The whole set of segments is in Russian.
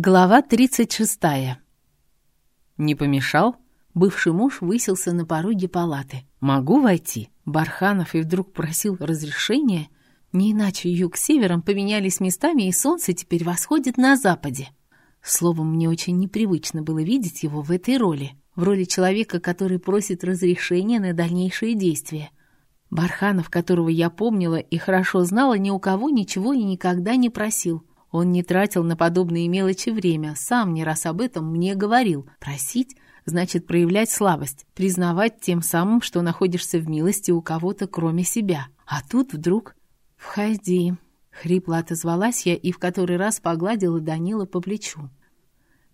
Глава 36. Не помешал? Бывший муж высился на пороге палаты. «Могу войти?» Барханов и вдруг просил разрешения. Не иначе юг с севером поменялись местами, и солнце теперь восходит на западе. Словом, мне очень непривычно было видеть его в этой роли. В роли человека, который просит разрешения на дальнейшие действия. Барханов, которого я помнила и хорошо знала, ни у кого ничего и никогда не просил. Он не тратил на подобные мелочи время, сам не раз об этом мне говорил. Просить значит проявлять слабость, признавать тем самым, что находишься в милости у кого-то кроме себя. А тут вдруг «Входи», — хрипло отозвалась я и в который раз погладила Данила по плечу.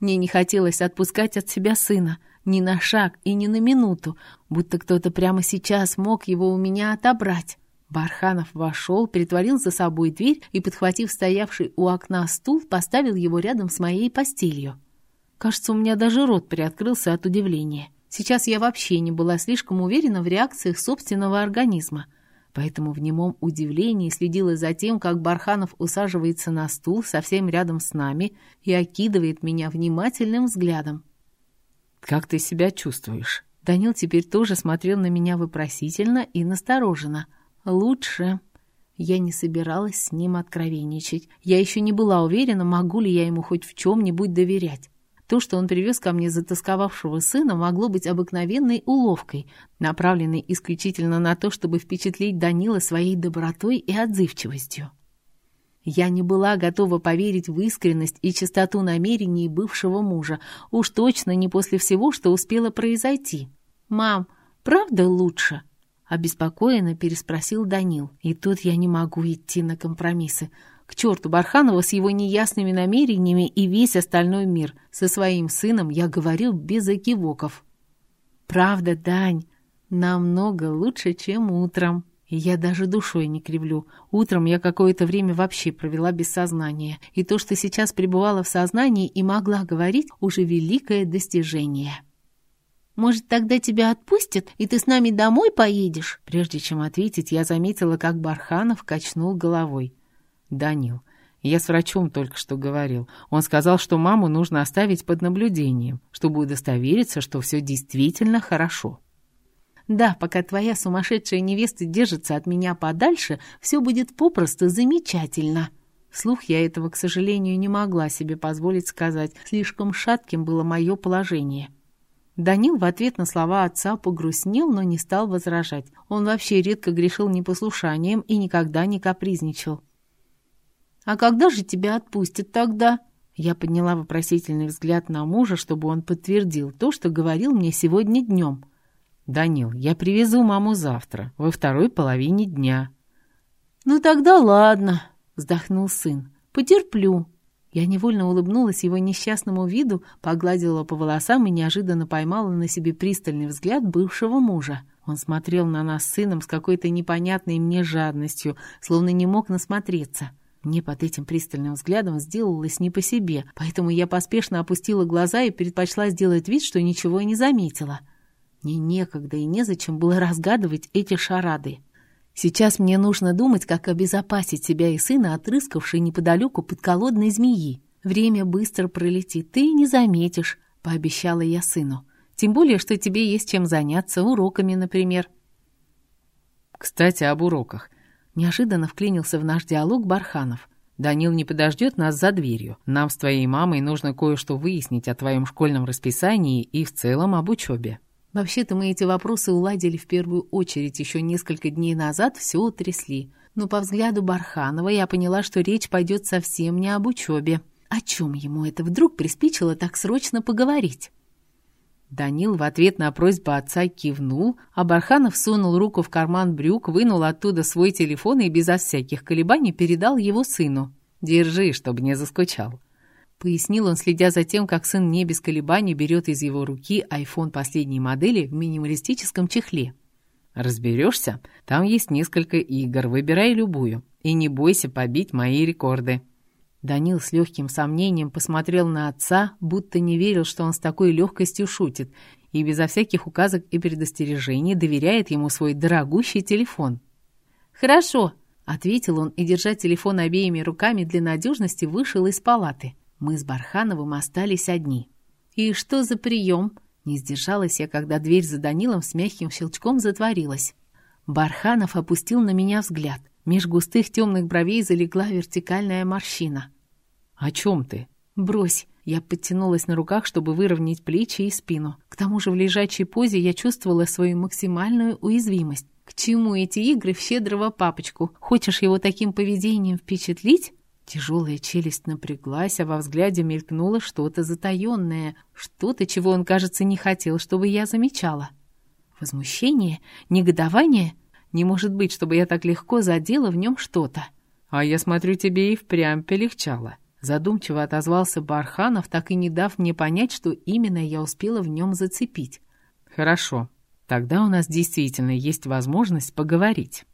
Мне не хотелось отпускать от себя сына, ни на шаг и ни на минуту, будто кто-то прямо сейчас мог его у меня отобрать. Барханов вошел, притворил за собой дверь и, подхватив стоявший у окна стул, поставил его рядом с моей постелью. Кажется, у меня даже рот приоткрылся от удивления. Сейчас я вообще не была слишком уверена в реакциях собственного организма, поэтому в немом удивлении следила за тем, как Барханов усаживается на стул совсем рядом с нами и окидывает меня внимательным взглядом. «Как ты себя чувствуешь?» Данил теперь тоже смотрел на меня вопросительно и настороженно – Лучше. Я не собиралась с ним откровенничать. Я еще не была уверена, могу ли я ему хоть в чем-нибудь доверять. То, что он привез ко мне затасковавшего сына, могло быть обыкновенной уловкой, направленной исключительно на то, чтобы впечатлить Данила своей добротой и отзывчивостью. Я не была готова поверить в искренность и чистоту намерений бывшего мужа, уж точно не после всего, что успело произойти. «Мам, правда лучше?» Обеспокоенно переспросил Данил. И тут я не могу идти на компромиссы. К черту Барханова с его неясными намерениями и весь остальной мир. Со своим сыном я говорил без экивоков. «Правда, Дань, намного лучше, чем утром». И я даже душой не кривлю. Утром я какое-то время вообще провела без сознания. И то, что сейчас пребывала в сознании и могла говорить, уже великое достижение. Может, тогда тебя отпустят, и ты с нами домой поедешь?» Прежде чем ответить, я заметила, как Барханов качнул головой. «Данил, я с врачом только что говорил. Он сказал, что маму нужно оставить под наблюдением, чтобы удостовериться, что все действительно хорошо». «Да, пока твоя сумасшедшая невеста держится от меня подальше, все будет попросту замечательно». Вслух я этого, к сожалению, не могла себе позволить сказать. Слишком шатким было мое положение. Данил в ответ на слова отца погрустнел, но не стал возражать. Он вообще редко грешил непослушанием и никогда не капризничал. «А когда же тебя отпустят тогда?» Я подняла вопросительный взгляд на мужа, чтобы он подтвердил то, что говорил мне сегодня днем. «Данил, я привезу маму завтра, во второй половине дня». «Ну тогда ладно», — вздохнул сын. «Потерплю. Я невольно улыбнулась его несчастному виду, погладила по волосам и неожиданно поймала на себе пристальный взгляд бывшего мужа. Он смотрел на нас с сыном с какой-то непонятной мне жадностью, словно не мог насмотреться. Мне под этим пристальным взглядом сделалось не по себе, поэтому я поспешно опустила глаза и предпочла сделать вид, что ничего и не заметила. Мне некогда и незачем было разгадывать эти шарады. Сейчас мне нужно думать, как обезопасить себя и сына от рыскавшей неподалеку подколодной змеи. Время быстро пролетит, ты не заметишь, пообещала я сыну. Тем более, что тебе есть чем заняться, уроками, например. Кстати, об уроках. Неожиданно вклинился в наш диалог Барханов. Данил не подождет нас за дверью. Нам с твоей мамой нужно кое-что выяснить о твоем школьном расписании и в целом об учебе. Вообще-то мы эти вопросы уладили в первую очередь. Еще несколько дней назад все утрясли. Но по взгляду Барханова я поняла, что речь пойдет совсем не об учебе. О чем ему это вдруг приспичило так срочно поговорить? Данил в ответ на просьбу отца кивнул, а Барханов сунул руку в карман брюк, вынул оттуда свой телефон и безо всяких колебаний передал его сыну. «Держи, чтобы не заскучал». Пояснил он, следя за тем, как сын не без колебаний берет из его руки iPhone последней модели в минималистическом чехле. «Разберешься? Там есть несколько игр, выбирай любую. И не бойся побить мои рекорды». Данил с легким сомнением посмотрел на отца, будто не верил, что он с такой легкостью шутит, и безо всяких указок и предостережений доверяет ему свой дорогущий телефон. «Хорошо», — ответил он и, держа телефон обеими руками для надежности, вышел из палаты. Мы с Бархановым остались одни. «И что за прием?» Не сдержалась я, когда дверь за Данилом с мягким щелчком затворилась. Барханов опустил на меня взгляд. Меж густых темных бровей залегла вертикальная морщина. «О чем ты?» «Брось!» Я подтянулась на руках, чтобы выровнять плечи и спину. К тому же в лежачей позе я чувствовала свою максимальную уязвимость. К чему эти игры в щедрого папочку? Хочешь его таким поведением впечатлить? Тяжелая челюсть напряглась, а во взгляде мелькнуло что-то затаенное, что-то, чего он, кажется, не хотел, чтобы я замечала. Возмущение? Негодование? Не может быть, чтобы я так легко задела в нем что-то. А я смотрю, тебе и впрямь полегчало. Задумчиво отозвался Барханов, так и не дав мне понять, что именно я успела в нем зацепить. Хорошо, тогда у нас действительно есть возможность поговорить.